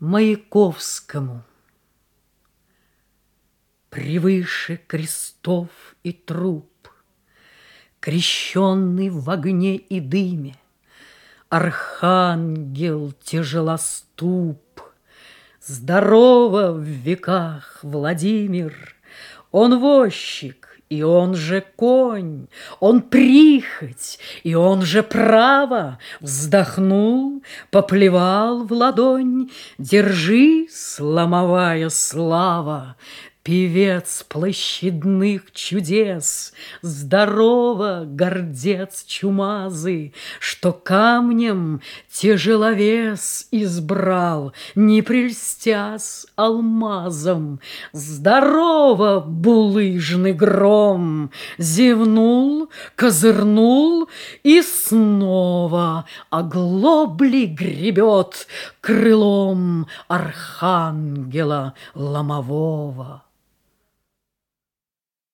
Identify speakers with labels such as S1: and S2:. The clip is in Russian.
S1: Маяковскому. Превыше крестов и труп, Крещенный в огне и дыме, Архангел тяжелоступ, Здорово в веках Владимир, Он возчик, и он же конь, он прихоть, и он же право. Вздохнул, поплевал в ладонь, Держи, ломовая слава, Певец площадных чудес, Здорово, гордец чумазы, Что камнем тяжеловес избрал, Не прельстясь алмазом. Здорово, булыжный гром! Зевнул, козырнул и снова Оглобли гребет крылом Архангела ломового.